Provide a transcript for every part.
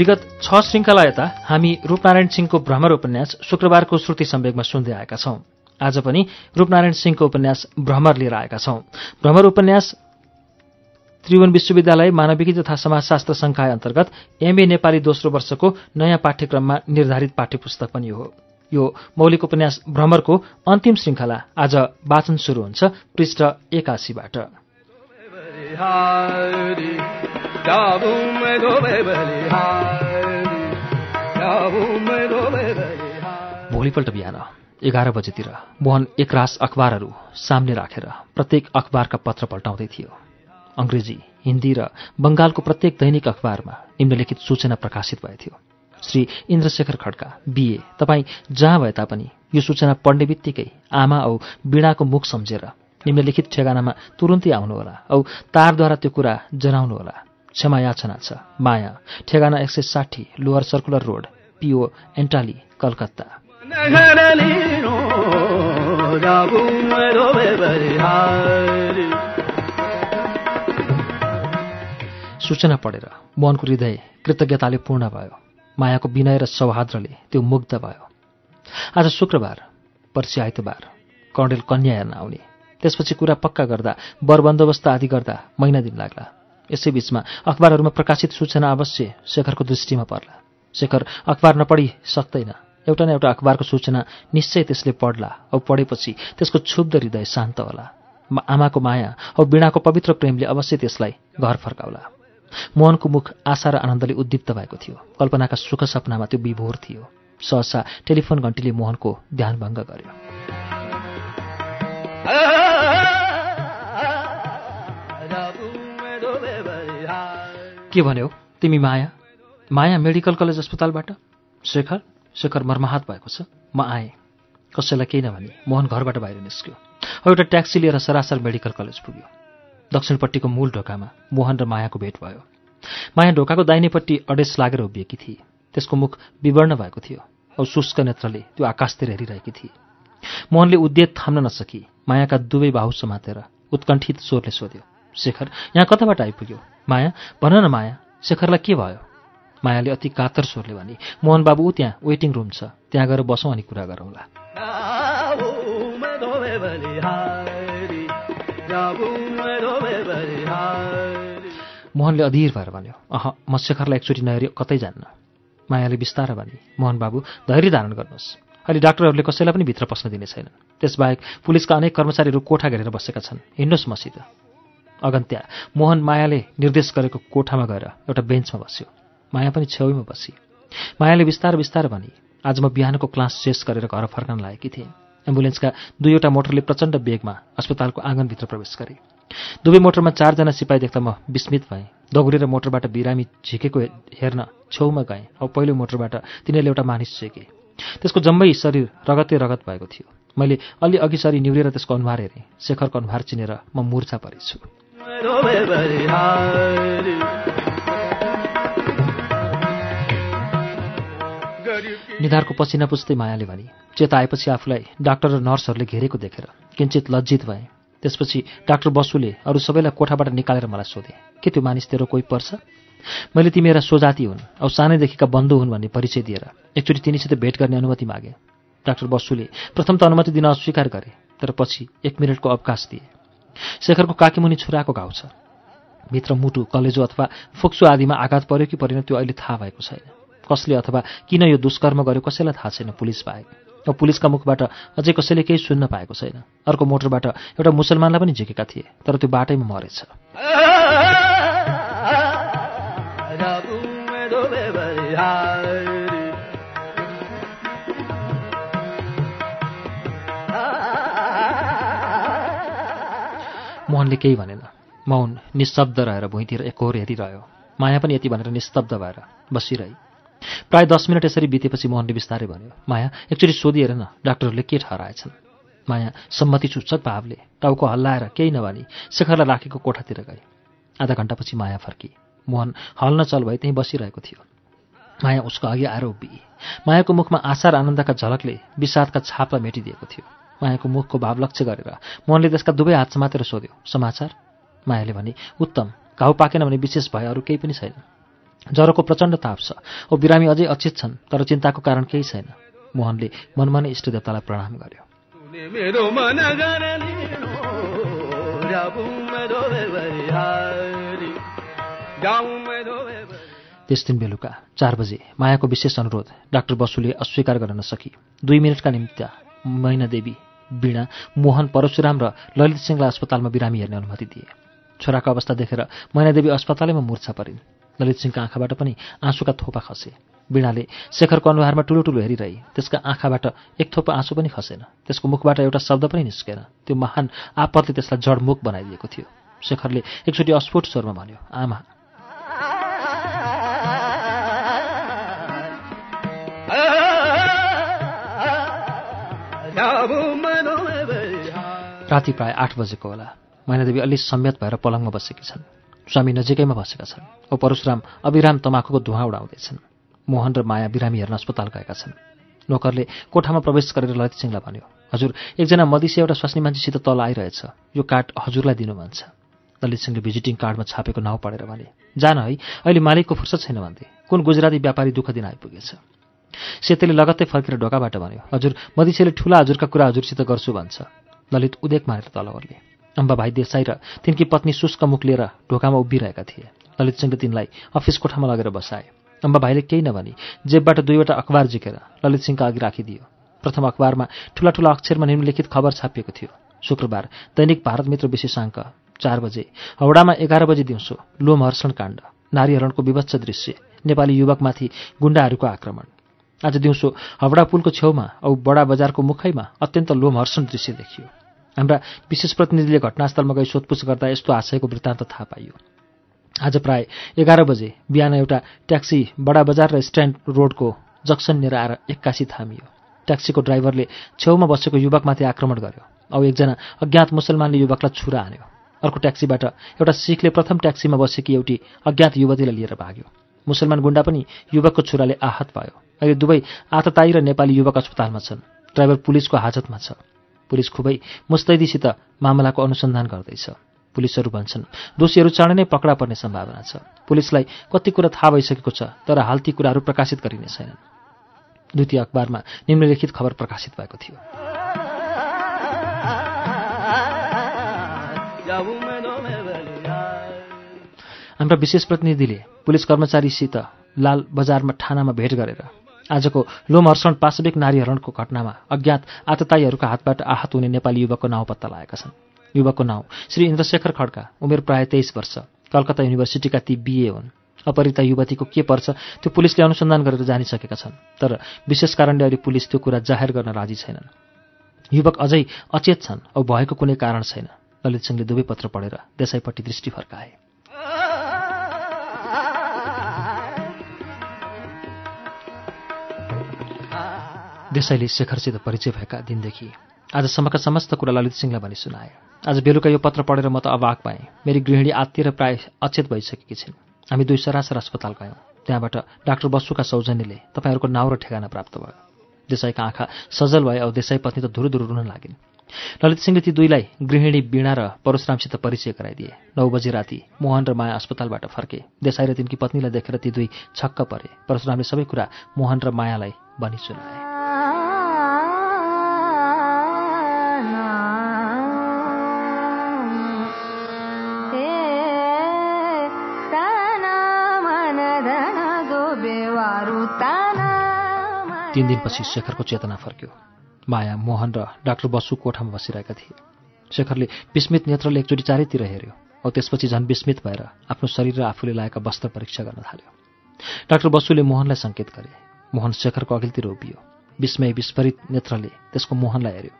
विगत छ श्रृङ्खला यता हामी रूपनारायण सिंहको भ्रमर उपन्यास शुक्रबारको श्रुति सम्वेकमा सुन्दै आएका छौं। आज पनि रूपनारायण सिंहको उपन्यास भ्रमर लिएर आएका छौं। भ्रमर उपन्यास त्रिभुवन विश्वविद्यालय मानविकी तथा समाजशास्त्र संकाय अन्तर्गत एमए नेपाली दोस्रो वर्षको नयाँ पाठ्यक्रममा निर्धारित पाठ्यपुस्तक पनि हो। यो मौलिक उपन्यास भ्रमरको अन्तिम श्रृङ्खला आज वाचन शुरू हुन्छ पृष्ठ एकासीबाट। भोलिपल्ट बिहान एघार बजेतिर मोहन एकरास अखबारहरू सामने राखेर प्रत्येक अखबारका पत्र पल्टाउँदै थियो। अङ्ग्रेजी हिन्दी र बङ्गालको प्रत्येक दैनिक अखबारमा निम्नलिखित सूचना प्रकाशित भएथ्यो। श्री इन्द्रशेखर खड्का बिए तपाईँ जहाँ भए तापनि यो सूचना पढ्ने बित्तिकै आमा औ वीणाको मुख सम्झेर निम्नलिखित ठेगानामा तुरुन्तै आउनुहोला औ तारद्वारा त्यो कुरा जनाउनुहोला। क्षमा याचना छ। माया ठेगाना एक सय साठी lower circular road PO Entally Calcutta. सूचना पढेर मोहनको हृदय कृतज्ञताले पूर्ण भयो। मायाको विनय र सौहाद्रले त्यो मुग्ध भयो। आज शुक्रबार पर्सि आइतबार कर्णेल कन्या हेर्न आउने। त्यसपछि कुरा पक्का गर्दा वर बन्दोबस्त आदि गर्दा महिना दिन लाग्ला। यसै बीचमा अखबारहरूमा प्रकाशित सूचना अवश्य शेखरको दृष्टिमा पर्ला। शेखर अखबार नपढी सक्दैन एउटा न एउटा अखबारको सूचना निश्चय त्यसले पढ्ला औ पढेपछि त्यसको क्षुब्ध हृदय शान्त होला। आमाको माया औ वीणाको पवित्र प्रेमले अवश्य त्यसलाई घर फर्काउला। मोहनको मुख आशा र आनन्दले उद्दीप्त भएको थियो। कल्पनाका सुख सपनामा त्यो विभोर थियो। सहसा टेलिफोन घन्टीले मोहनको ध्यानभङ्ग गर्यो। के भन्यो? तिमी माया? माया मेडिकल कलेज अस्पतालबाट? शेखर? शेखर मर्माहात भएको छ। म आएँ। कसैलाई केही नभने मोहन घरबाट बाहिर निस्क्यो। एउटा ट्याक्सी लिएर सरासर मेडिकल कलेज पुग्यो। दक्षिणपट्टिको मूल ढोकामा मोहन र मायाको भेट भयो। माया ढोकाको दाहिनेपट्टि अडेस लागेर उभिएकी थिए। त्यसको मुख विवर्ण भएको थियो औ शुष्क नेत्रले त्यो आकाशतिर हेरिरहेकी थिए। मोहनले उद्देत थाम्न नसकी मायाका दुवै बाहु समातेर उत्कण्ठित स्वरले सोध्यो शेखर यहाँ कताबाट आइपुग्यो? माया भन न माया शेखरलाई के भयो? मायाले अति कातर स्वरले भने मोहन बाबु ऊ त्यहाँ वेटिङ रुम छ। त्यहाँ गएर बसौँ अनि कुरा गरौँला मोहनले अधीर भएर भन्यो अह म शेखरलाई एकचोटि नहेरी कतै जान्न मायाले बिस्तार भने मोहन बाबु धैर्य धारण गर्नुहोस्। अहिले डाक्टरहरूले कसैलाई पनि भित्र पस्न दिने छैनन्। त्यसबाहेक पुलिसका अनेक कर्मचारीहरू कोठा घेरेर बसेका छन्। हिँड्नुहोस् मसित अगन्त्या मोहन मायाले निर्देश गरेको कोठामा गएर एउटा बेन्चमा बस्यो। माया पनि छेउमा बसी। मायाले बिस्तार बिस्तार भने आज म बिहानको क्लास शेष गरेर घर फर्कन लागेकी थिएँ। एम्बुलेन्सका दुईवटा मोटरले प्रचण्ड बेगमा अस्पतालको आँगनभित्र प्रवेश गरे। दुवै मोटरमा चारजना सिपाही देख्दा म विस्मित भएँ। दौडेर मोटरबाट बिरामी झिकेको हेर्न छेउमा गएँ अब पहिलो मोटरबाट तिनीहरूले एउटा मानिस झिके। त्यसको जम्मै शरीर रगतै रगत भएको थियो। मैले अलि अघि सरी निहुरेर त्यसको अनुहार हेरेँ। शेखरको अनुहार चिनेर म मुर्छा परेछु। निधारको पसिना पुस्दै मायाले भने चेता आएपछि आफूलाई डाक्टर र नर्सहरूले घेरेको देखेर किन्चित लज्जित भएँ। त्यसपछि डाक्टर बसुले अरू सबैलाई कोठाबाट निकालेर मलाई सोधे के त्यो मानिस तेरो कोही पर्छ? मैले ती मेरा सोजाती हुन् औ सानैदेखिका बन्धु हुन् भन्ने परिचय दिएर एकचोटि तिनीसित भेट गर्ने अनुमति मागे। डाक्टर बसुले प्रथम त अनुमति दिन अस्वीकार गरे तर पछि एक मिनटको अवकाश दिए। शेखरको काकीमुनि छुराको घाउ छ। भित्र मुटु कलेजो अथवा फोक्सो आदिमा आघात पर्यो कि परेन त्यो अहिले थाहा भएको छैन। कसले अथवा किन यो दुष्कर्म गर्यो कसैलाई थाहा छैन पुलिस बाहेक। र पुलिसका मुखबाट अझै कसैले केही सुन्न पाएको छैन। अर्को मोटरबाट एउटा मुसलमानलाई पनि झिकेका थिए तर त्यो बाटैमा मरेछ। मोहनले केही भनेन। मौन निशब्द रहेर भुइँतिर एकहोर हेरिरह्यो। माया पनि यति भनेर निस्तब्ध भएर बसिरहे प्राय दस मिनट यसरी बितेपछि मोहनले बिस्तारै भन्यो माया एकचोटि सोधिएर न डाक्टरहरूले के ठहराएछन्? माया सम्मति सूचक भावले टाउको हल्लाएर केही नभनी शेखरलाई राखेको कोठातिर गए आधा घन्टापछि माया फर्की। मोहन हल्न चल भई त्यहीँ बसिरहेको थियो। माया उसको अघि आएर उभिए मायाको मुखमा आशा र आनन्दका झलकले विषादका छापलाई मेटिदिएको थियो। मायाको मुखको भाव लक्ष्य गरेर मोहनले त्यसका दुवै हात समातेर सोध्यो समाचार? मायाले भने उत्तम घाउ पाकेन भने विशेष भए अरू केही पनि छैन। ज्वरोको प्रचण्ड ताप छ। ओ बिरामी अझै अचित छन् तर चिन्ताको कारण केही छैन। मोहनले मनमा नै इष्टदेवतालाई प्रणाम गर्यो। त्यस दिन बेलुका चार बजे मायाको विशेष अनुरोध डाक्टर बसुले अस्वीकार गर्न नसकी दुई मिनटका निम्ति मैनादेवी वीणा मोहन परशुराम र ललित सिंहलाई अस्पतालमा बिरामी हेर्ने अनुमति दिए। छोराको अवस्था देखेर मैनादेवी अस्पतालैमा मुर्छा परिन्। ललित सिंहका आँखाबाट पनि आँसुका थोपा खसे। वीणाले शेखरको अनुहारमा ठुलो ठुलो हेरिरहे। त्यसका आँखाबाट एक थोपा आँसु पनि खसेन। त्यसको मुखबाट एउटा शब्द पनि निस्केन। त्यो महान आपतले त्यसलाई जडमुख बनाइदिएको थियो। शेखरले एकचोटि अस्फोट स्वरमा भन्यो आमा राति प्राय आठ बजेको होला। मैनादेवी अलि सम्यत भएर पलङमा बसेकी छन्। स्वामी नजिकैमा बसेका छन्। औ परशुराम अविराम तमाखुको धुवा उडाउँदैछन्। मोहन र माया बिरामी हेर्न अस्पताल गएका छन्। नोकरले कोठामा प्रवेश गरेर ललित सिंहलाई भन्यो हजुर एकजना मदिसे एउटा स्वास्नी मान्छेसित तल आइरहेछ। यो कार्ड हजुरलाई दिनु मन छ। ललित सिंहले भिजिटिङ कार्डमा छापेको नाउँ पढेर भने जान है अहिले मालिकको फुर्सद छैन भन्थे। कुन गुजराती व्यापारी दुःख दिन आइपुगेछ? सेतेले लगत्तै फर्केर ढोकाबाट भन्यो हजुर मदिसेले ठुला हजुरका कुरा हजुरसित गर्छु भन्छ। ललित उदेक मारेर तल ओर्ले। अम्बा भाइ देसाई र तिनकी पत्नी शुष्क मुख लिएर ढोकामा उभिरहेका थिए। ललित सिंहले तिनलाई अफिस कोठामा लगेर बसाए। अम्बा भाइले केही नभनी जेबबाट दुईवटा अखबार झिकेर ललित सिंहका अघि राखिदियो। प्रथम अखबारमा ठुला ठुला अक्षरमा निम्नलिखित खबर छापिएको थियो। शुक्रबार दैनिक भारत मित्र विशेषाङ्क चार बजे हौडामा एघार बजी दिउँसो लोमहर्षण काण्ड नारीहरणको विभत्स दृश्य नेपाली युवकमाथि गुण्डाहरूको आक्रमण। आज दिउँसो हावडा पुलको छेउमा औ बडा बजारको मुखैमा अत्यन्त लोमहर्षण दृश्य देखियो। हाम्रा विशेष प्रतिनिधिले घटनास्थलमा गई सोधपुछ गर्दा यस्तो आशयको वृत्तान्त थाहा पाइयो। आज प्राय एघार बजे बिहान एउटा ट्याक्सी बडा बजार र स्ट्यान्ड रोडको जक्सन लिएर आएर एक्कासी थामियो। ट्याक्सीको ड्राइभरले छेउमा बसेको युवकमाथि आक्रमण गर्यो औ एकजना अज्ञात मुसलमानले युवकलाई छुरा हान्यो अर्को ट्याक्सीबाट एउटा सिखले प्रथम ट्याक्सीमा बसेकी एउटी अज्ञात युवतीलाई लिएर भाग्यो। मुसलमान गुण्डा पनि युवकको छुराले आहत भयो। अहिले दुवै आतताई र नेपाली युवक अस्पतालमा छन्। ड्राइभर पुलिसको हाजतमा छ। पुलिस खुबै मुस्तैदीसित मामलाको अनुसन्धान गर्दैछ। पुलिसहरू भन्छन् दोषीहरू चाँडै नै पकडा पर्ने सम्भावना छ। पुलिसलाई कति कुरा थाहा भइसकेको छ तर हाल ती कुराहरू प्रकाशित गरिने छैनन्। द्वितीय अखबारमा निम्नलिखित खबर प्रकाशित भएको थियो। हाम्रा विशेष प्रतिनिधिले पुलिस कर्मचारीसित लाल बजारमा ठानामा भेट गरेर आजको लोमहर्षण पाशविक नारीहरणको घटनामा अज्ञात आतताईहरूका हातबाट आहत हुने नेपाली युवकको नाउँ पत्ता लागेका छन्। युवकको नाउँ श्री इन्द्रशेखर खड्का उमेर प्राय तेइस वर्ष कलकत्ता युनिभर्सिटीका ती बिए हुन्। अपरिता युवतीको के पर्छ त्यो पुलिसले अनुसन्धान गरेर जानिसकेका छन् तर विशेष कारणले अहिले पुलिस त्यो कुरा जाहेर गर्न राजी छैनन्। युवक अझै अचेत छन् औ भएको कुनै कारण छैन ललित सिंहले दुवै पत्र पढेर देसाईपट्टि दृष्टि फर्काए। देसाईले शेखरसित परिचय भएका दिनदेखि आजसम्मका समस्त कुरा ललित सिंहलाई भनी सुनाए। आज बेलुका यो पत्र पढेर म त अवाक पाएँ। मेरी गृहिणी आत्तिएर प्राय अचेत भइसकेकी छिन्। हामी दुई सरासर अस्पताल गयौँ। त्यहाँबाट डाक्टर बसुका सौजन्यले तपाईँहरूको नाउँ र ठेगाना प्राप्त भयो। देसाईका आँखा सजल भए औ देसाई पत्नी त धुरु धुरु रुन लागिन्। ललित सिंहले ती दुईलाई गृहिणी वीणा र परशुरामसित परिचय गराइदिए। नौ बजी राति मोहन र माया अस्पतालबाट फर्के। देसाई र तिनकी पत्नीलाई देखेर ती दुई छक्क परे। परशुरामले सबै कुरा मोहन र मायालाई भनी सुनाए। तीन दिनपछि शेखरको चेतना फर्क्यो। माया मोहन र डाक्टर बसु कोठामा बसिरहेका थिए। शेखरले विस्मित नेत्रले एकचोटि चारैतिर हेऱ्यो औ त्यसपछि झन् विस्मित भएर आफ्नो शरीर र आफूले लगाएका वस्त्र परीक्षा गर्न थाल्यो। डाक्टर बसुले मोहनलाई सङ्केत गरे। मोहन शेखरको अघिल्तिर उभियो। विस्मय विस्फरित नेत्रले त्यसको मोहनलाई हेऱ्यो।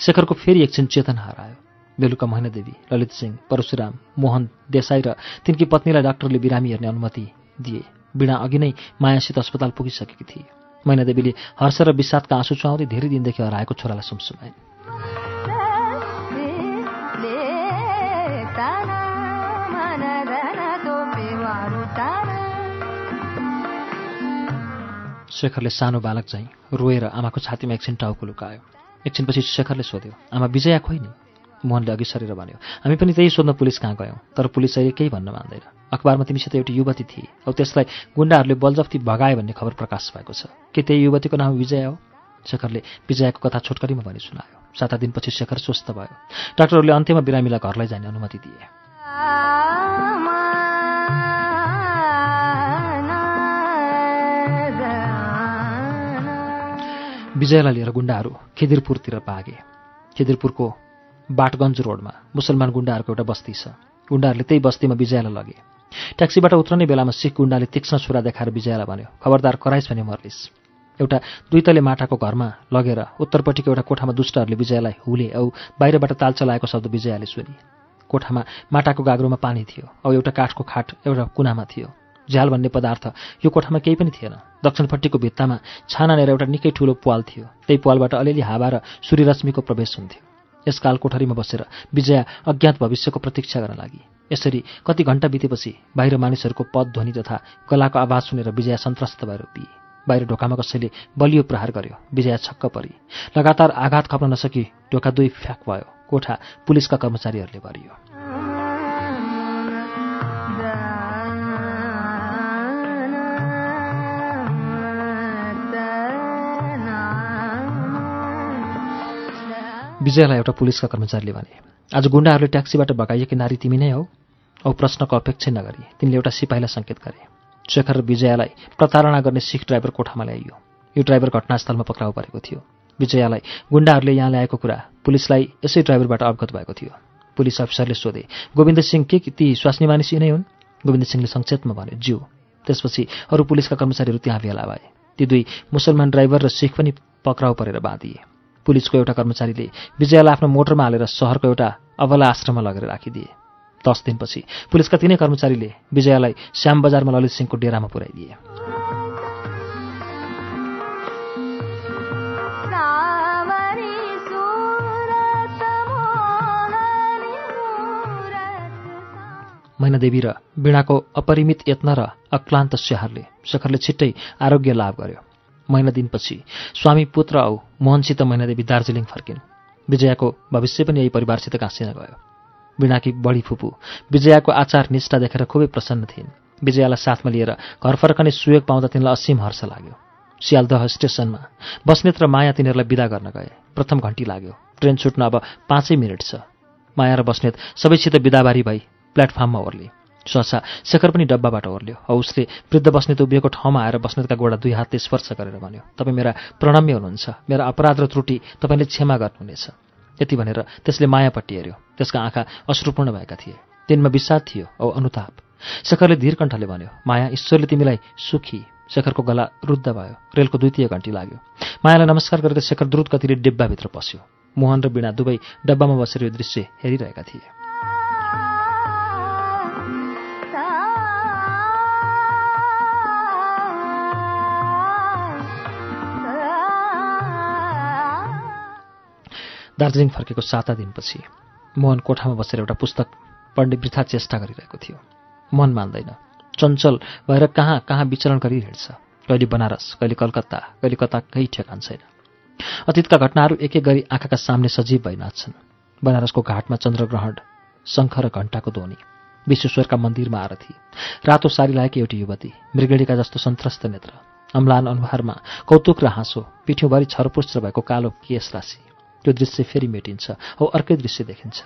शेखरको फेरि एकछिन चेतना हरायो। बेलुका महिनादेवी ललित सिंह परशुराम मोहन देसाई र तिनकी पत्नीलाई डाक्टरले बिरामी हेर्ने अनुमति दिए। बिना अघि नै मायासित अस्पताल पुगिसकेकी थिए। मैनादेवीले हर्ष र विषादका आँसु चुहाउँदै धेरै दिनदेखि हराएको छोरालाई सुमसुमाइन् शेखरले सानो बालक चाहिँ रोएर आमाको छातीमा एकछिन टाउको लुकायो। एकछिनपछि शेखरले सोध्यो आमा विजया खोइ नि? मोहनले अघि सरेर भन्यो हामी पनि त्यही सोध्न पुलिस कहाँ गयौँ तर पुलिस अहिले केही भन्न मान्दैन। अखबारमा तिमीसित एउटी युवती थिए। औ त्यसलाई गुन्डाहरूले बलजफ्ती भगाए भन्ने खबर प्रकाश भएको छ। के त्यही युवतीको नाम विजया हो? शेखरले विजयाको कथा छोटकरीमा भनी सुनायो। साता दिनपछि शेखर स्वस्थ भयो। डाक्टरहरूले अन्त्यमा बिरामीलाई घरलाई जाने अनुमति दिए। विजयलाई लिएर गुन्डाहरू खिदिरपुरतिर भागे खिदिरपुरको बाटगञ्ज रोडमा मुसलमान गुन्डाहरूको एउटा बस्ती छ। गुन्डाहरूले त्यही बस्तीमा विजयालाई लगे। ट्याक्सीबाट उत्रने बेलामा सिख गुन्डाले तीक्ष्ण छुरा देखाएर विजयालाई भन्यो खबरदार कराइस् भने मर्लिस्। एउटा दुईतले माटाको घरमा लगेर उत्तरपट्टिको एउटा कोठामा दुष्टहरूले विजयालाई हुले औ बाहिरबाट ताल चलाएको शब्द विजयाले सुनि। कोठामा माटाको गाग्रोमा पानी थियो औ एउटा काठको खाट एउटा कुनामा थियो। झ्याल भन्ने पदार्थ यो कोठामा केही पनि थिएन। दक्षिणपट्टिको भित्तामा छानानेर एउटा निकै ठुलो पाल थियो। त्यही पालबाट अलिअलि हावा र सूर्यरश्मिको प्रवेश हुन्थ्यो। यस काल कोठरीमा बसेर विजया अज्ञात भविष्यको प्रतीक्षा गर्न लागि। यसरी कति घण्टा बितेपछि बाहिर मानिसहरूको पद ध्वनि तथा गलाको आवाज सुनेर विजया सन्त्रस्त भएर पिए बाहिर ढोकामा कसैले बलियो प्रहार गर्यो। विजया छक्क परी। लगातार आघात खप्न नसकी ढोका दुई फ्याक भयो। कोठा पुलिसका कर्मचारीहरूले भरियो। विजयलाई एउटा पुलिसका कर्मचारीले भने आज गुन्डाहरूले ट्याक्सीबाट भगाइएकी नारी तिमी नै हौ। औ प्रश्नको अपेक्षा नगरी तिमीले एउटा सिपाहीलाई सङ्केत गरे। शेखर र विजयालाई प्रतारणा गर्ने सिख ड्राइभर कोठामा ल्याइयो। यो ड्राइभर घटनास्थलमा पक्राउ परेको थियो। विजयालाई गुन्डाहरूले यहाँ ल्याएको कुरा पुलिसलाई यसै ड्राइभरबाट अवगत भएको थियो। पुलिस अफिसरले सोधे गोविन्द सिंह के ती स्वास्नी मानिस नै हुन्? गोविन्द सिंहले संक्षेपमा भन्यो ज्यू। त्यसपछि अरू पुलिसका कर्मचारीहरू त्यहाँ भेला भए। ती दुई मुसलमान ड्राइभर र सिख पनि पक्राउ परेर बाँधिए। पुलिसको एउटा कर्मचारीले विजयालाई आफ्नो मोटरमा हालेर सहरको एउटा अवला आश्रममा लगेर राखिदिए। दस दिनपछि पुलिसका तिनै कर्मचारीले विजयालाई श्याम बजारमा ललित सिंहको डेरामा पुर्याइदिए। मैनादेवी र वीणाको अपरिमित यत्न र अक्लान्त स्याहारले शेखरले छिट्टै आरोग्य लाभ गर्यो। महिना दिनपछि स्वामी पुत्र औ मोहनसित महिनादेवी दार्जिलिङ फर्किन्। विजयाको भविष्य पनि यही परिवारसित गाँसिन गयो। बिनाकी बढी फुपू। विजयाको आचार निष्ठा देखेर खुबै प्रसन्न थिइन्। विजयालाई साथमा लिएर घर फर्कने सुयोग पाउँदा तिनलाई असीम हर्ष लाग्यो। सियालदह स्टेसनमा बस्नेत र माया तिनीहरूलाई विदा गर्न गए। प्रथम घन्टी लाग्यो। ट्रेन छुट्न अब पाँचै मिनट छ। माया र बस्नेत सबैसित विदाबारी भई प्लेटफर्ममा ओर्ले। सहसा शेखर पनि डब्बाबाट ओर्ल्यो। औ उसले वृद्ध बस्नेत उभिएको ठाउँमा आएर बस्नेतका गोडा दुई हातले स्पर्श गरेर भन्यो तपाईँ मेरा प्रणम्य हुनुहुन्छ। मेरा अपराध र त्रुटि तपाईँले क्षमा गर्नुहुनेछ। यति भनेर त्यसले मायापट्टि हेऱ्यो। त्यसका आँखा अश्रुपूर्ण भएका थिए। तिनमा विषाद थियो औ अनुताप। शेखरले धीर कण्ठले भन्यो माया ईश्वरले तिमीलाई सुखी। शेखरको गला रुद्ध भयो। रेलको द्वितीय घन्टी लाग्यो। मायालाई नमस्कार गरेर शेखर द्रुत गतिले डिब्बाभित्र पस्यो। मोहन र बिना दुवै डब्बामा बसेर यो दृश्य हेरिरहेका थिए। दार्जिलिङ फर्केको साता दिनपछि मोहन कोठामा बसेर एउटा पुस्तक पढ्ने वृथा चेष्टा गरिरहेको थियो। मन मान्दैन। चञ्चल भएर कहाँ कहाँ विचरण गरिहिँड्छ कहिले बनारस कहिले कलकत्ता कहिले कता केही ठेकान छैन। अतीतका घटनाहरू एक एक गरी आँखाका सामने सजीव भइ नाच्छन् बनारसको घाटमा चन्द्रग्रहण शङ्ख र घण्टाको ध्वनि विश्वेश्वरका मन्दिरमा आरथी रातो सारी लागेकी एउटी युवती मृगेडीका जस्तो सन्त्रस्त नेत्र अम्लान अनुहारमा कौतुक र हाँसो पिठ्यौँभरि छरपुष्ट भएको कालो केस राशि। त्यो दृश्य फेरि मेटिन्छ। औ अर्कै दृश्य देखिन्छ।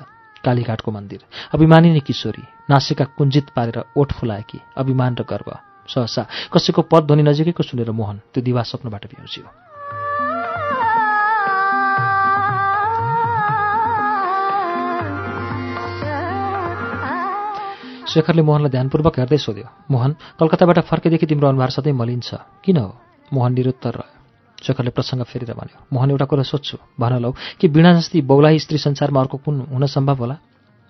कालीघाटको मन्दिर। अभिमानिनी किशोरी। नासिका कुञ्जित पारेर ओठ फुलाएकी। अभिमान र गर्व। सहसा कसैको पद ध्वनि नजिकैको सुनेर मोहन त्यो दिवा स्वप्नबाट भ्याउँछियो शेखरले मोहनलाई ध्यानपूर्वक हेर्दै सोध्यो मोहन कलकत्ताबाट फर्केदेखि तिम्रो अनुहार सधैँ मलिन्छ किन हो? मोहन निरुत्तर रह्यो शेखरले प्रसङ्ग फेरेर भन्यो मोहन एउटा कुरा सोध्छु। भन लौ कि बिना जस्तै बौलाही स्त्री संसारमा अर्को कुन हुन सम्भव होला?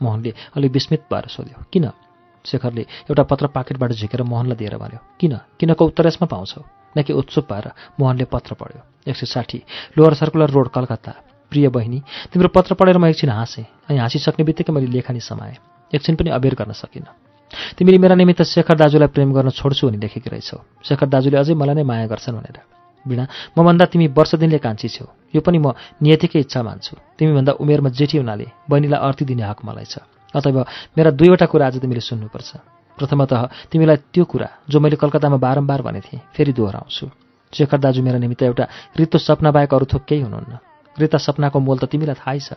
मोहनले अलिक विस्मित भएर सोध्यो किन? शेखरले एउटा पत्र पाकेटबाट झिकेर मोहनलाई दिएर भन्यो किन? किनको उत्तर यसमा पाउँछौ? नकि उत्सुक भएर मोहनले पत्र पढ्यो एक सय साठी लोवर सर्कुलर रोड कलकत्ता। प्रिय बहिनी तिम्रो पत्र पढेर म एकछिन हाँसेँ। अनि हाँसिसक्ने बित्तिकै मैले लेखनी समाएँ। एकछिन पनि अबेर गर्न सकिनँ। तिमीले मेरा निमित्त शेखर दाजुलाई प्रेम गर्न छोड्छु भनी लेखेकी रहेछौ। शेखर दाजुले अझै मलाई नै माया गर्छन् भनेर। बिना मभन्दा तिमी वर्ष दिनले कान्छी छेउ यो पनि म नियतिकै इच्छा मान्छु। तिमीभन्दा उमेरमा जेठी हुनाले बहिनीलाई अर्थी दिने हक मलाई छ। अथवा मेरा दुईवटा कुरा आज तिमीले सुन्नुपर्छ। प्रथमतः तिमीलाई त्यो कुरा जो मैले कलकत्तामा बारम्बार भने थिएँ फेरि दोहोऱ्याउँछु। शेखर दाजु मेरा निमित्त एउटा रित्तो सपना बाहेक अरू थोक केही हुनुहुन्न। रिता सपनाको मोल त तिमीलाई थाहै छ।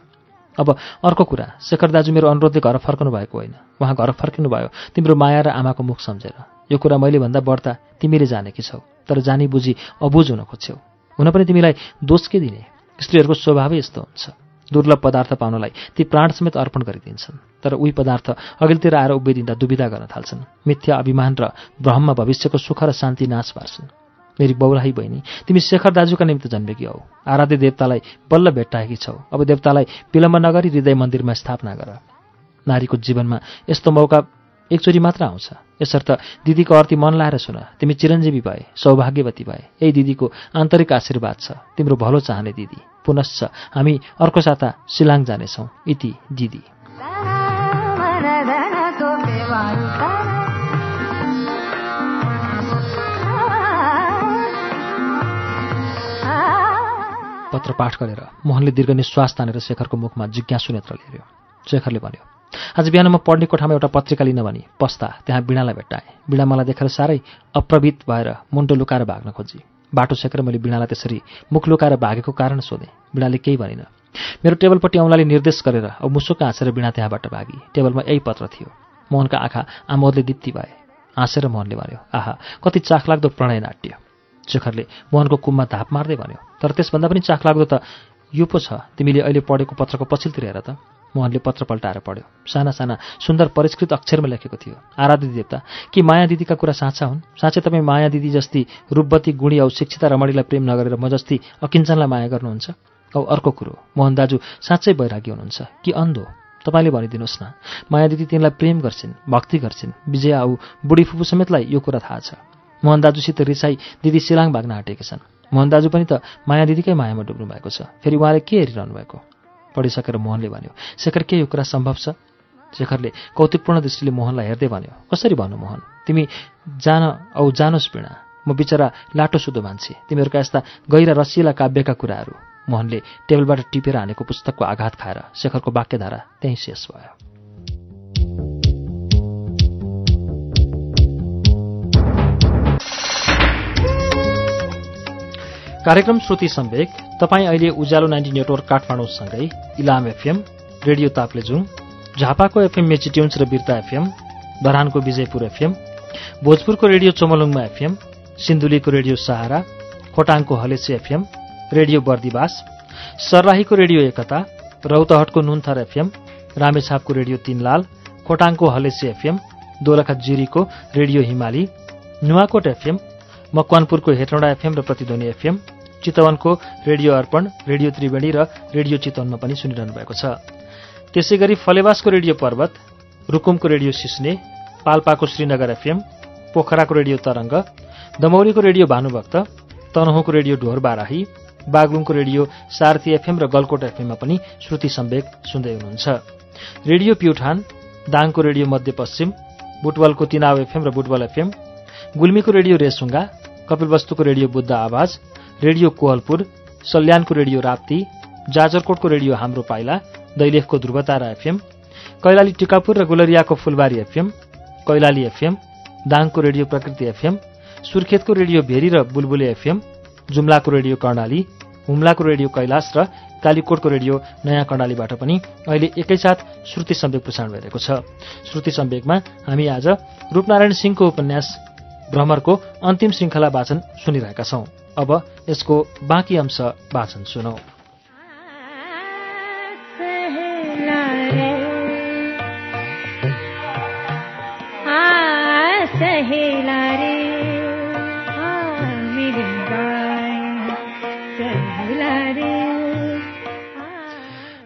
अब अर्को कुरा शेखर दाजु मेरो अनुरोधले घर फर्कनु भएको होइन। उहाँ घर फर्किनु भयो तिम्रो माया र आमाको मुख सम्झेर। यो कुरा मैले भन्दा बढ्ता तिमीले जानेकी छौ। तर जानी बुझी अबुझ हुन खोज्छौ। हुन पनि तिमीलाई दोष के दिने? स्त्रीहरूको स्वभावै यस्तो हुन्छ। दुर्लभ पदार्थ पाउनलाई ती प्राण समेत अर्पण गरिदिन्छन् तर उही पदार्थ अघिल्तिर आएर उभिदिँदा दुविधा गर्न थाल्छन्। मिथ्या अभिमान र ब्रह्म भविष्यको सुख र शान्ति नाश पार्छन्। मेरी बौराही बहिनी तिमी शेखर दाजुका निम्ति जन्मेकी हौ। आराध्य देवतालाई बल्ल भेट्टाएकी छौ। अब देवतालाई विलम्ब नगरी हृदय मन्दिरमा स्थापना गर। नारीको जीवनमा यस्तो मौका एकचोटि मात्र आउँछ। यसर्थ दिदीको अर्थी मन लाएर सुन तिमी चिरञ्जीवी भए सौभाग्यवती भए यही दिदीको आन्तरिक आशीर्वाद छ। तिम्रो भलो चाहने दिदी पुनश्च हामी अर्को साता सिलाङ जानेछौँ। इति दिदी। पत्र पाठ गरेर मोहनले दीर्घ निश्वास तानेर शेखरको मुखमा जिज्ञासु नेत्र लिएर शेखरले भन्यो आज बिहान म पढ्ने कोठामा एउटा पत्रिका लिन भनी पस्ता त्यहाँ बिणालाई भेट्टाएँ। बिणा मलाई देखेर साह्रै अप्रवित भएर मुन्टो लुकाएर भाग्न खोजी। बाटो सेकेर मैले बिणालाई त्यसरी मुख लुकाएर भागेको कारण सोधेँ। बिणाले केही भनिन। मेरो टेबलपट्टि औँलाले निर्देश गरेर अब मुसुक हाँसेर बिणा त्यहाँबाट भागी। टेबलमा यही पत्र थियो। मोहनका आँखा आमोदले दीप्ति भए। हाँसेर मोहनले भन्यो आहा कति चाखलाग्दो प्रणय नाट्य। शेखरले मोहनको कुममा धाप मार्दै भन्यो तर त्यसभन्दा पनि चाखलाग्दो त यो पो छ। तिमीले अहिले पढेको पत्रको पछिल्तिर हेर त। मोहनले पत्र पल्टाएर पढ्यो। साना साना सुन्दर परिष्कृत अक्षरमा लेखेको थियो। आराध्य देवता कि माया दिदीका कुरा साँचा हुन्? साँच्चै तपाईँ माया दिदी जस्ती रूपवती गुणी औ शिक्षिता रमणीलाई प्रेम नगरेर म जस्ती अकिञ्चनलाई माया गर्नुहुन्छ? औ अर्को कुरो। मोहन दाजु साँच्चै वैरागी हुनुहुन्छ। कि अन्धो तपाईँले भनिदिनुहोस् न। माया दिदी तिनलाई प्रेम गर्छिन् भक्ति गर्छिन्। विजया औ बुढी फुपू समेतलाई यो कुरा थाहा छ। मोहन दाजुसित रिसाई दिदी सिलाङ भाग्न आँटेका छन्। मोहन दाजु पनि त माया दिदीकै मायामा डुब्नु भएको छ। फेरि उहाँले के हेरिरहनु भएको पढिसकेर मोहनले भन्यो शेखर के यो कुरा सम्भव छ? शेखरले कौतुकपूर्ण दृष्टिले मोहनलाई हेर्दै भन्यो कसरी भन्नु मोहन तिमी जान औ जानोस् पिणा म बिचरा लाटो सुधो मान्छे तिमीहरूका यस्ता गहिरा रसिला काव्यका कुराहरू मोहनले टेबलबाट टिपेर हानेको पुस्तकको आघात खाएर शेखरको वाक्यधारा त्यहीँ शेष भयो। कार्यक्रम श्रुति सम्वेक तपाईँ अहिले उज्यालो नाइन्टी नेटवर्क काठमाडौँसँगै इलाम एफएम रेडियो ताप्लेजुङ झापाको एफएम मेचिट्युन्स र बिर्ता एफएम धरानको विजयपुर एफएम भोजपुरको रेडियो चोमलुङमा एफएम सिन्धुलीको रेडियो सहारा खोटाङको हलेसी एफएम रेडियो बर्दिवास सर्लाहीको रेडियो एकता रौतहटको नुन्थर एफएम रामेछापको रेडियो तीनलाल खोटाङको हलेसी एफएम दोलखा जिरीको रेडियो हिमाली नुवाकोट एफएम मकवानपुरको हेटौँडा एफएम र प्रतिध्वनि एफएम चितवनको रेडियो अर्पण रेडियो त्रिवेणी र रेडियो चितवनमा पनि सुनिरहनु भएको छ। त्यसै गरी फलेवासको रेडियो पर्वत रुकुमको रेडियो सिस्ने पाल्पाको श्रीनगर एफएम पोखराको रेडियो तरङ्ग दमौलीको रेडियो भानुभक्त तनहुँको रेडियो ढोर बाराही बागलुङको रेडियो सारथी एफएम र गलकोट एफएममा पनि श्रुति सम्वेक सुन्दै हुनुहुन्छ। रेडियो प्युठान दाङको रेडियो मध्यपश्चिम बुटवलको तिनाव एफएम र बुटवल एफएम गुल्मीको रेडियो रेसुङ्गा कपिलवस्तुको रेडियो बुद्ध आवाज रेडियो कोहलपुर सल्यानको रेडियो राप्ती जाजरकोटको रेडियो हाम्रो पाइला दैलेखको ध्रुवतारा एफएम कैलाली टिकापुर र गुलरियाको फुलबारी एफएम कैलाली एफएम दाङको रेडियो प्रकृति एफएम सुर्खेतको रेडियो भेरी र बुलबुले एफएम जुम्लाको रेडियो कर्णाली हुम्लाको रेडियो कैलाश र कालीकोटको रेडियो नयाँ कर्णालीबाट पनि अहिले एकैसाथ श्रुति सम्वेक प्रसारण भइरहेको छ। श्रुति सम्वेकमा हामी आज रूपनारायण सिंहको उपन्यास भ्रमरको अन्तिम श्रृङ्खला वाचन सुनिरहेका छौं। अब यसको बाँकी अंश वाचन सुनौ।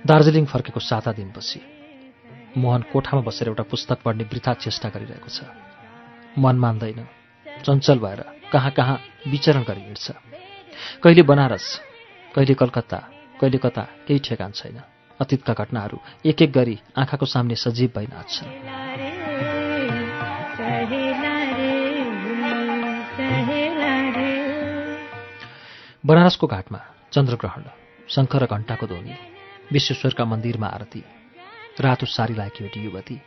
दार्जिलिङ फर्केको साता दिनपछि मोहन कोठामा बसेर एउटा पुस्तक पढ्ने वृथा चेष्टा गरिरहेको छ। मन मान्दैन चञ्चल भएर कहाँ कहाँ विचरण गरी हिँड्छ। कहिले बनारस कहिले कलकत्ता कहिले कता केही ठेगान छैन। अतीतका घटनाहरू एक एक गरी आँखाको सामने सजीव भइ नाच्छन्। बनारसको घाटमा चन्द्रग्रहण शङ्कर र घण्टाको ध्वनि विश्वेश्वरका मन्दिरमा आरती रातो सारी एउटी युवती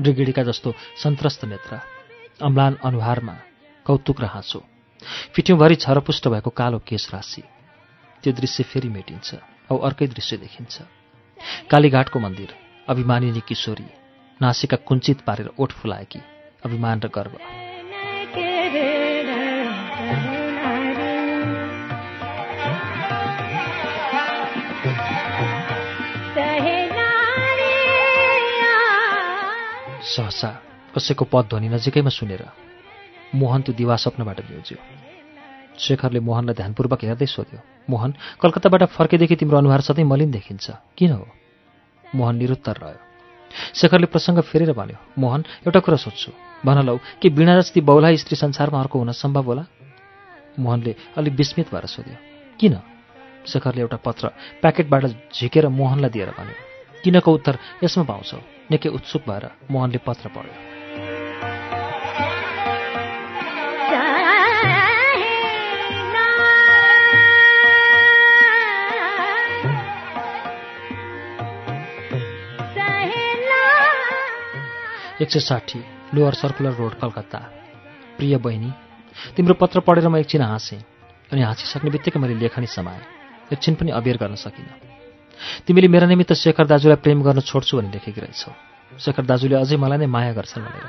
ब्रिगेडीका जस्तो सन्त्रस्त नेत्र अम्लान अनुहारमा कौतुक र हाँसो। फिट्यौँभरि छरपुष्ट भएको कालो केश राशि। त्यो दृश्य फेरि मेटिन्छ औ अर्कै दृश्य देखिन्छ। कालीघाटको मन्दिर अभिमानिनी किशोरी नासिका कुञ्चित पारेर ओठ फुलाएकी अभिमान र गर्व। सहसा कसैको पद ध्वनि नजिकैमा सुनेर मोहन त्यो दिवा स्वप्नबाट बिउज्यो। शेखरले मोहनलाई ध्यानपूर्वक हेर्दै सोध्यो मोहन कलकत्ताबाट फर्केदेखि तिम्रो अनुहार सधैँ मलिन देखिन्छ। किन हो? मोहन निरुत्तर रह्यो। शेखरले प्रसङ्ग फेरेर भन्यो मोहन एउटा कुरा सोध्छु। भन लौ कि बिना जस्ती बहुला स्त्री संसारमा अर्को हुन सम्भव होला? मोहनले अलिक विस्मित भएर सोध्यो किन? शेखरले एउटा पत्र प्याकेटबाट झिकेर मोहनलाई दिएर भन्यो किनको उत्तर यसमा पाउँछौ? निकै उत्सुक भएर मोहनले पत्र पढ्यो। एक सय साठी लोवर सर्कुलर रोड कलकत्ता। प्रिय बहिनी तिम्रो पत्र पढेर म एकछिन हाँसेँ अनि हाँसिसक्ने बित्तिकै मैले लेखनी समाएँ। एकछिन पनि अबेर गर्न सकिनँ। तिमीले मेरा निमित्त शेखर दाजुलाई प्रेम गर्न छोड्छु भनी लेखेकी रहेछौ। शेखर दाजुले अझै मलाई नै माया गर्छन् भनेर।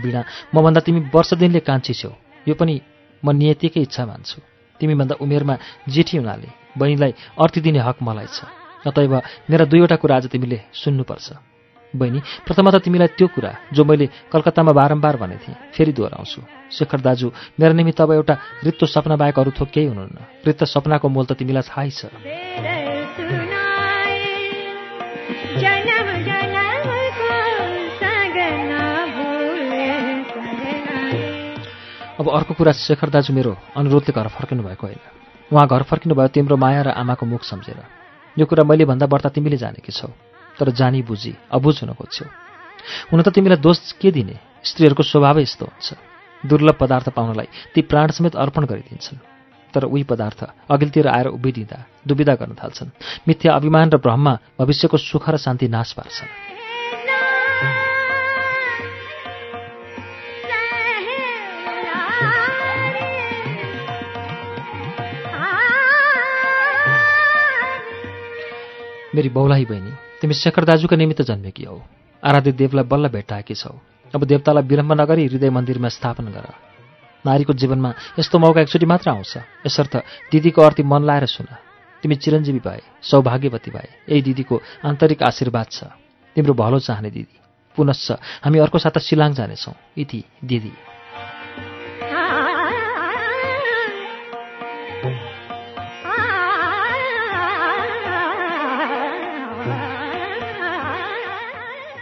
बिना मभन्दा तिमी वर्ष दिनले कान्छी छेउ यो पनि म नियतिकै इच्छा मान्छु। तिमीभन्दा उमेरमा जेठी हुनाले बहिनीलाई अर्थी दिने हक मलाई छ। अतएव मेरा दुईवटा कुरा आज तिमीले सुन्नुपर्छ। बहिनी प्रथमतः तिमीलाई त्यो कुरा जो मैले कलकत्तामा बारम्बार भनेको थिएँ फेरि दोहोऱ्याउँछु। शेखर दाजु मेरा निमित्त अब एउटा रित्तो सपना बाहेक अरू थोक केही हुनुहुन्न। रित्त सपनाको मोल त तिमीलाई थाहै छ। अब अर्को कुरा शेखर दाजु मेरो अनुरोधले घर फर्किनु भएको होइन। उहाँ घर फर्किनु भयो तिम्रो माया र आमाको मुख सम्झेर। यो कुरा मैले भन्दा बढ्ता तिमीले जानेकी छौ। तर जानी बुझी अबुझ हुन खोज्छौ हुन त तिमीलाई दोष के दिने? स्त्रीहरूको स्वभावै यस्तो हुन्छ। दुर्लभ पदार्थ पाउनलाई ती प्राण समेत अर्पण गरिदिन्छन्। तर उही पदार्थ अघिल्तिर आएर उभिदिँदा दुविधा गर्न थाल्छन्। मिथ्या अभिमान र ब्रह्मा भविष्यको सुख र शान्ति नाश पार्छन्। मेरी बौलाही बहिनी तिमी शेखर दाजुका निमित्त जन्मेकी हौ। आराध्य देवलाई बल्ल भेट्टाएकी छौ। अब देवतालाई विलम्ब नगरी हृदय मन्दिरमा स्थापना गर। नारीको जीवनमा यस्तो मौका एकचोटि मात्र आउँछ। यसर्थ दिदीको अर्थी मन लाएर सुन। तिमी चिरञ्जीवी भए सौभाग्यवती भए यही दिदीको आन्तरिक आशीर्वाद छ। तिम्रो भलो चाहने दिदी। पुनश्च हामी अर्को साता सिलाङ जानेछौँ। इति दिदी।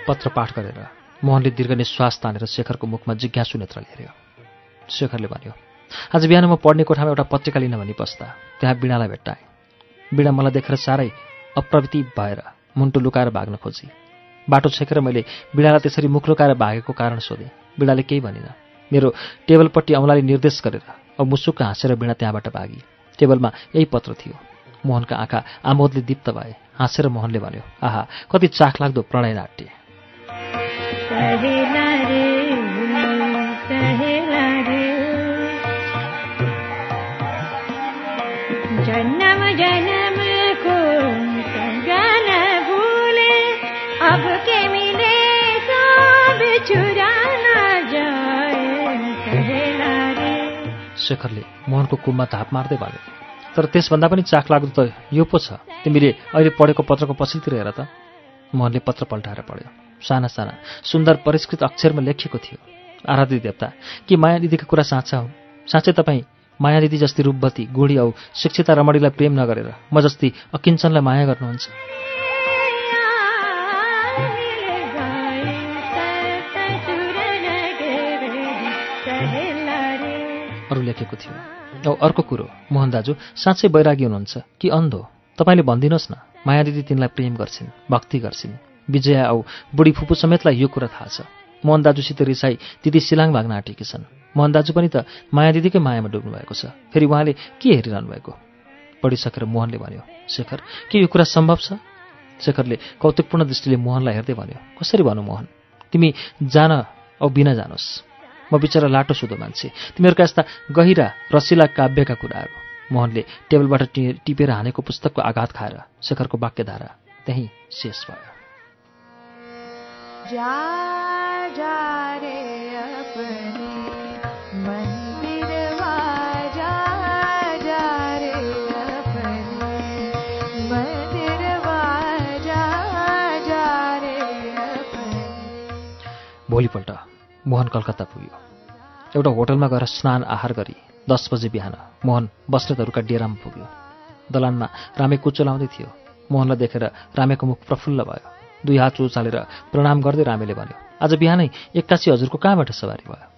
पत्र पाठ गरेर मोहनले दीर्घ निश्वास तानेर शेखरको मुखमा जिज्ञासु नेत्रले हेऱ्यो शेखरले भन्यो आज बिहान म पढ्ने कोठामा एउटा पत्रिका लिन भनी बस्दा त्यहाँ बिणालाई भेट्टाएँ। बिणा मलाई देखेर साह्रै अप्रवृत्ति भएर मुन्टो लुकाएर भाग्न खोजी। बाटो छेकेर मैले बिडालाई त्यसरी मुख लुकाएर भागेको कारण सोधेँ। बिडाले केही भनिन। मेरो टेबलपट्टि औँलाले निर्देश गरेर अब मुसुक्क हाँसेर बिणा त्यहाँबाट भागी। टेबलमा यही पत्र थियो। मोहनका आँखा आमोदले दीप्त भए। हाँसेर मोहनले भन्यो आहा कति चाखलाग्दो प्रणय नाट्य शेखरले मोहनको कुममा धाप मार्दै भन्यो तर त्यसभन्दा पनि चाख लाग्दो त यो पो छ। तिमीले अहिले पढेको पत्रको पछिल्तिर हेर त। मोहनले पत्र पल्टाएर पढ्यो। साना साना सुन्दर परिष्कृत अक्षरमा लेखिएको थियो। आराध्य देवता कि माया दिदीको कुरा साँचा हो साँच्चै तपाईँ माया दिदी जस्तै रूपवती गुढी औ शिक्षिता रमणीलाई प्रेम नगरेर म जस्ती अकिञ्चनलाई माया गर्नुहुन्छ। अरू लेखेको थियो। औ अर्को कुरो मोहन दाजु साँच्चै वैरागी हुनुहुन्छ कि अन्धो? तपाईँले भनिदिनुहोस् न माया दिदी तिनलाई प्रेम गर्छिन् भक्ति गर्छिन्। विजया औ बुढी फुपू समेतलाई यो कुरा थाहा छ। मोहन दाजुसित रिसाई दिदी सिलाङ भाग्न आँटेकी छन्। मोहन दाजु पनि त माया दिदीकै मायामा डुब्नु भएको छ। फेरि उहाँले के हेरिरहनु भएको? पढिसकेर मोहनले भन्यो शेखर के यो कुरा सम्भव छ? शेखरले कौतुकपूर्ण दृष्टिले मोहनलाई हेर्दै भन्यो कसरी भनौँ मोहन? तिमी जान औ बिना जानुहोस् म बिचरा लाटो सुधो मान्छे। तिमीहरूका यस्ता गहिरा रसिला काव्यका कुराहरू मोहनले टेबलबाट टिपेर हानेको पुस्तकको आघात खाएर शेखरको वाक्यधारा त्यहीँ शेष भयो। भोलिपल्ट मोहन कलकत्ता पुग्यो। एउटा होटलमा गएर स्नान आहार गरी दस बजे बिहान मोहन बस्नेतहरूका डेरामा पुग्यो। दलानमा रामे कुचो लाउँदै थियो। मोहनलाई देखेर रामेको मुख प्रफुल्ल भयो। दुई हात उचालेर प्रणाम गर्दै रामेले भन्यो आज बिहानै एक्कासी हजुरको कहाँबाट सवारी भयो?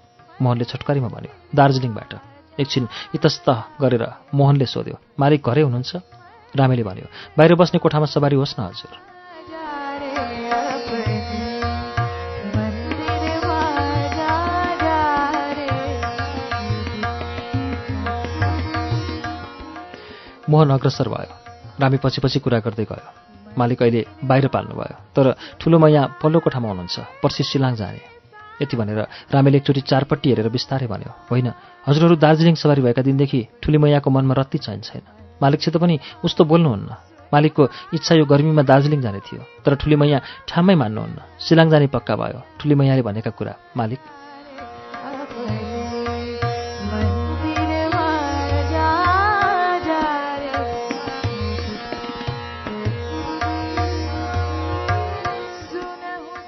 मोहनले छोटकरीमा भन्यो दार्जिलिङबाट। एकछिन इतस्त गरेर मोहनले सोध्यो मालिक घरै हुनुहुन्छ? रामेले भन्यो बाहिर बस्ने कोठामा सवारी होस् न हजुर। मोहन अग्रसर भयो। रामी पछि पछि कुरा गर्दै गयो। मालिक अहिले बाहिर पाल्नुभयो। तर ठुलो मैया पल्लो कोठामा हुनुहुन्छ पर्सि सिलाङ जाने। यति भनेर रामेले एकचोटि चारपट्टि हेरेर बिस्तारै भन्यो होइन हजुरहरू दार्जिलिङ सवारी भएका दिनदेखि ठुली मैयाको मनमा रत्ती चाहिन्छ छैन। मालिकसित पनि उस्तो बोल्नुहुन्न। मालिकको इच्छा यो गर्मीमा दार्जिलिङ जाने थियो तर ठुली मैया ठाममै मान्नुहुन्न। सिलाङ जाने पक्का भयो ठुली मैयाले भनेका कुरा। मालिक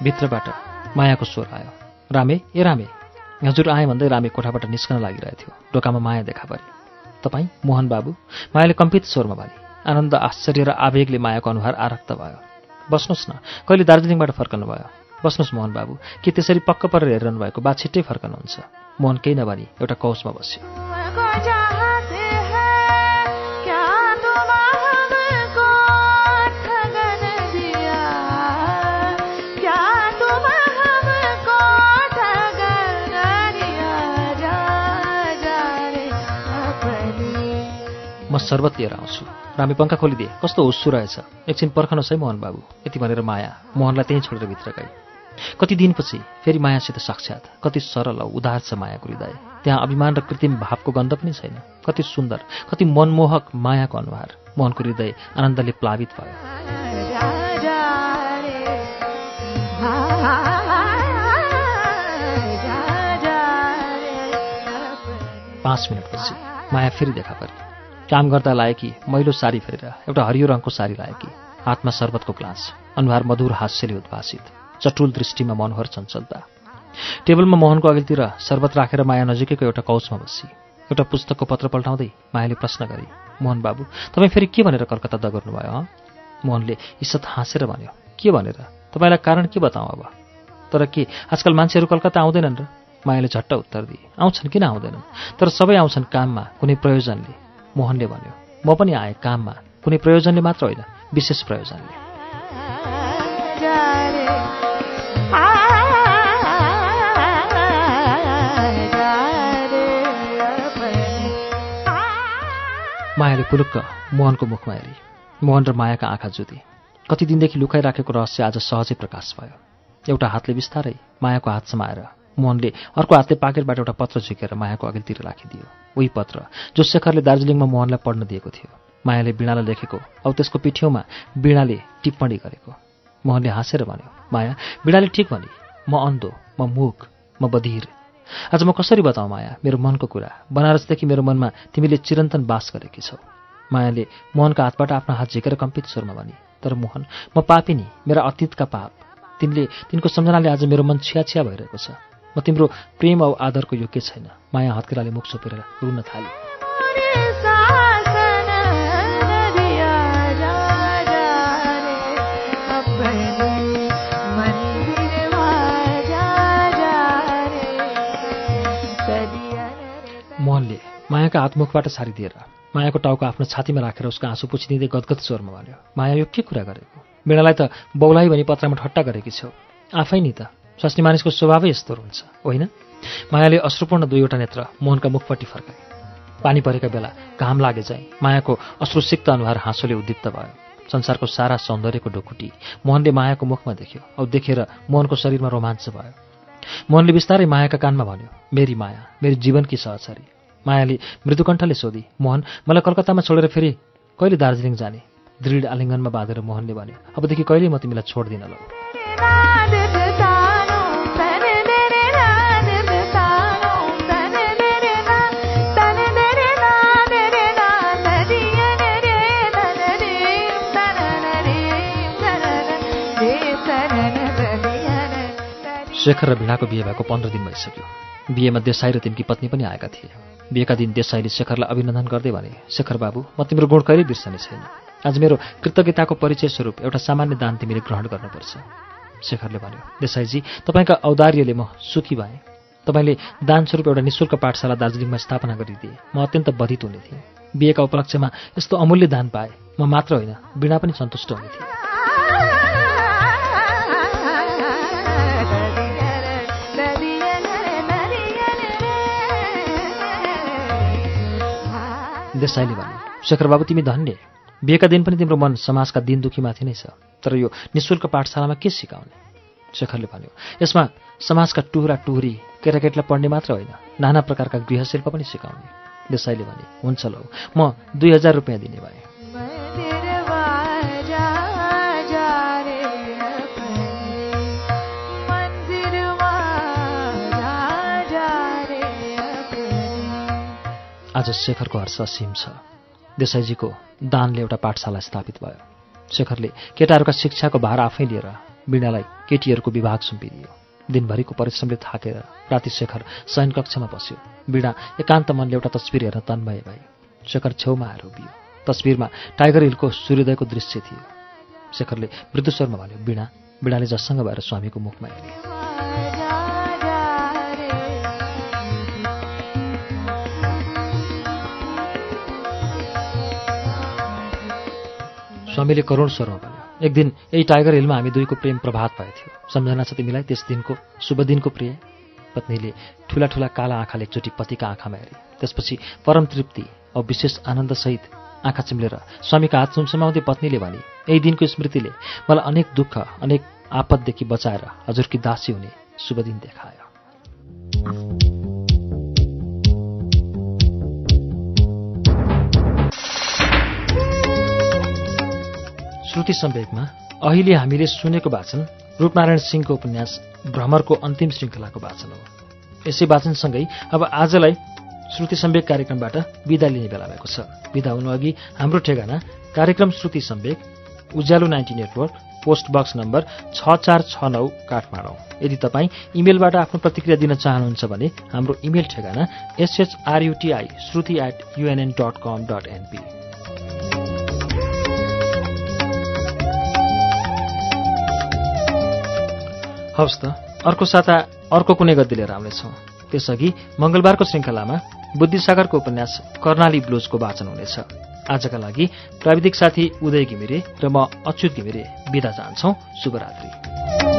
भित्रबाट मायाको स्वर आयो। रामे ए रामे हजुर आएँ भन्दै रामे कोठाबाट निस्कन लागिरहेको थियो ढोकामा माया देखा परे। तपाईँ मोहन बाबु मायाले कम्पित स्वरमा भने। आनन्द आश्चर्य र आवेगले मायाको अनुहार आरक्त भयो। बस्नुहोस् न कहिले दार्जिलिङबाट फर्कनु भयो बस्नुहोस् मोहन बाबु के त्यसरी पक्क परेर हेरिरहनु भएको बा छिट्टै फर्कनुहुन्छ? मोहन केही नभनी एउटा कौशमा बस्यो। शर्बत लिएर आउँछु। रामे पङ्खा खोलिदिए। कस्तो हुस्सु रहेछ। एकछिन पर्खनुहोस् है मोहन बाबु। यति भनेर माया मोहनलाई त्यहीँ छोडेर भित्र गई कति दिनपछि फेरि मायासित साक्षात् कति सरल औ उदार छ मायाको हृदय त्यहाँ अभिमान र कृत्रिम भावको गन्ध पनि छैन। कति सुन्दर कति मनमोहक मायाको अनुहार। मोहनको हृदय आनन्दले प्लावित भयो। पाँच मिनटपछि माया फेरि देखा परे काम गर्दा लाएकी मैलो साडी फेरेर एउटा हरियो रङको साडी लाएकी हातमा शर्बतको ग्लास अनुहार मधुर हास्यले उद्भासित चटुल दृष्टिमा मनोहर चञ्चलता। टेबलमा मोहनको अघिल्तिर शर्बत राखेर माया नजिकैको एउटा कौचमा बसी। एउटा पुस्तकको पत्र पल्टाउँदै मायाले प्रश्न गरे मोहन बाबु तपाईँ फेरि के भनेर कलकत्ता दगर्नुभयो हँ? मोहनले इज्जत हाँसेर भन्यो के भनेर? तपाईँलाई कारण के बताउँ अब? तर के आजकल मान्छेहरू कलकत्ता आउँदैनन् र? मायाले झट्ट उत्तर दिए आउँछन् किन आउँदैनन्? तर सबै आउँछन् काममा कुनै प्रयोजनले। मोहनले भन्यो म पनि आएँ काममा। कुनै प्रयोजनले मात्र होइन विशेष प्रयोजनले। मायाले पुलुक्क मोहनको मुखमा हेरी। मोहन र मायाका आँखा जुधे कति दिनदेखि लुकाइराखेको रहस्य आज सहजै प्रकाश भयो। एउटा हातले बिस्तारै मायाको हात समाएर मोहनले अर्को हातले पाकेटबाट एउटा पत्र झिकेर मायाको अघिल्तिर राखिदियो। उही पत्र जो शेखरले दार्जिलिङमा मोहनलाई पढ्न दिएको थियो। मायाले वीणालाई लेखेको औ त्यसको पिठ्यौमा वीणाले टिप्पणी गरेको। मोहनले हाँसेर भन्यो माया वीणाले ठिक भने। म अन्धो म मुख म बधिर। आज म कसरी बताउँ माया मेरो मनको कुरा? बनारसदेखि मेरो मनमा तिमीले चिरन्तन बास गरेकी छौ मायाले मोहनका हातबाट आफ्नो हात झिकेर कम्पित स्वरमा भने तर मोहन म पापिनी मेरा अतीतका पाप। तिनले तिनको सम्झनाले आज मेरो मन छिया छिया भइरहेको छ। म तिम्रो प्रेम औ आदरको योग्य छैन। माया हत्केलाले मुख छोपेर रुन थाले मोहनले मायाका हातमुखबाट सारिदिएर मायाको टाउको आफ्नो छातीमा राखेर उसको आँसु पुछिदिँदै गदगद स्वरमा भन्यो माया यो के कुरा गरेको? बेडालाई त बौलाई भनी पत्रमा ठट्टा गरेकी छेउ आफै नि त। स्वास्नी मानिसको स्वभावै यस्तो हुन्छ होइन? मायाले अश्रुपूर्ण दुईवटा नेत्र मोहनका मुखपट्टि फर्काए। पानी परेका बेला घाम लागे चाहिँ मायाको अश्रुसिक्त अनुहार हाँसोले उद्दीप्त भयो। संसारको सारा सौन्दर्यको ढोकुटी मोहनले मायाको मुखमा देख्यो औ देखेर मोहनको शरीरमा रोमाञ्च भयो। मोहनले बिस्तारै मायाका कानमा भन्यो मेरी माया मेरी जीवनकी सहचरी। मायाले मृदुकण्ठले सोधी मोहन मलाई कलकत्तामा छोडेर फेरि कहिले दार्जिलिङ जाने? दृढ आलिङ्गनमा बाँधेर मोहनले भन्यो अबदेखि कहिले म तिमीलाई छोड्दिन ल। शेखर र भिडाको बिहे भएको पन्ध्र दिन भइसक्यो। बिहेमा देसाई र तिनकी पत्नी पनि आएका थिए। बिहेका दिन देसाईले शेखरलाई अभिनन्दन गर्दै भने शेखर बाबु म तिम्रो गुण कहिल्यै बिर्सने छैन। आज मेरो कृतज्ञताको परिचय स्वरूप एउटा सामान्य दान तिमीले ग्रहण गर्नुपर्छ। शेखरले भन्यो देसाईजी तपाईँका औदार्यले म सुखी भएँ। तपाईँले दानस्वरूप एउटा निशुल्क पाठशाला दार्जिलिङमा स्थापना गरिदिए। म अत्यन्त बधित हुने थिएँ। बिहेका उपलक्ष्यमा यस्तो अमूल्य दान पाएँ। म मात्र होइन बिना पनि सन्तुष्ट हुने थिएँ। देसाईले भने शेखर बाबु तिमी धन्य। बिहेका दिन पनि तिम्रो मन समाजका दिन दुखीमाथि नै छ। तर यो निशुल्क पाठशालामा के सिकाउने? शेखरले भन्यो यसमा समाजका टुहुरा टुहुरी केटाकेटीलाई पढ्ने मात्र होइन नाना प्रकारका गृहशिल्प पनि सिकाउने। देसाईले भने हुन्छ लौ म दुई हजार रुपियाँ दिने भएँ। आज शेखरको हर्ष असीम छ। देसाईजीको दानले एउटा पाठशाला स्थापित भयो। शेखरले केटाहरूका शिक्षाको भार आफै लिएर वीणालाई केटीहरूको विभाग सुम्पिदियो। दिनभरिको परिश्रमले थाकेर राति शेखर शयन कक्षमा बस्यो। वीणा एकान्त मनले एउटा तस्विर हेर्न तन्मय भए शेखर छेउमा आएर उभियो। तस्विरमा टाइगर हिलको सूर्योदयको दृश्य थियो। शेखरले मृदुस्वरमा भन्यो वीणा वीणाले जससँग भएर स्वामीको मुखमा हेरे। स्वामीले करोड स्वरमा भन्यो एक दिन यही टाइगर हिलमा हामी दुईको प्रेम प्रभात भएथ्यो सम्झना छ तिमीलाई त्यस दिनको शुभ दिनको प्रिय। पत्नीले ठुला ठुला काला आँखाले एकचोटि पतिका आँखामा हेरे। त्यसपछि परम तृप्ति औ विशेष आनन्दसहित आँखा चिम्लेर स्वामीका हात सुमसुमाउँदै पत्नीले भने यही दिनको स्मृतिले मलाई अनेक दुःख अनेक आपतदेखि बचाएर हजुरकी दासी हुने शुभ दिन देखायो। श्रुति सम्वेकमा अहिले हामीले सुनेको वाचन रूपनारायण सिंहको उपन्यास भ्रमरको अन्तिम श्रृङ्खलाको वाचन हो। यसै वाचनसँगै अब आजलाई श्रुति सम्वेक कार्यक्रमबाट विदा लिने बेला भएको छ। विदा हुनु अघि हाम्रो ठेगाना कार्यक्रम Shruti Sambek Ujyaalo ninety network post box number छ चार छ नौ काठमाडौँ। यदि तपाईँ इमेलबाट आफ्नो प्रतिक्रिया दिन चाहनुहुन्छ भने हाम्रो इमेल ठेगाना S H R U T I Shruti at UNN dot com dot NP हवस् त। अर्को साता अर्को कुनै गद्दी लिएर आउनेछौँ। त्यसअघि मङ्गलबारको श्रृङ्खलामा बुद्धिसागरको उपन्यास कर्णाली ब्लुजको वाचन हुनेछ। आजका लागि प्राविधिक साथी उदय घिमिरे र म अच्युत घिमिरे विदा चाहन्छौ शुभरात्री।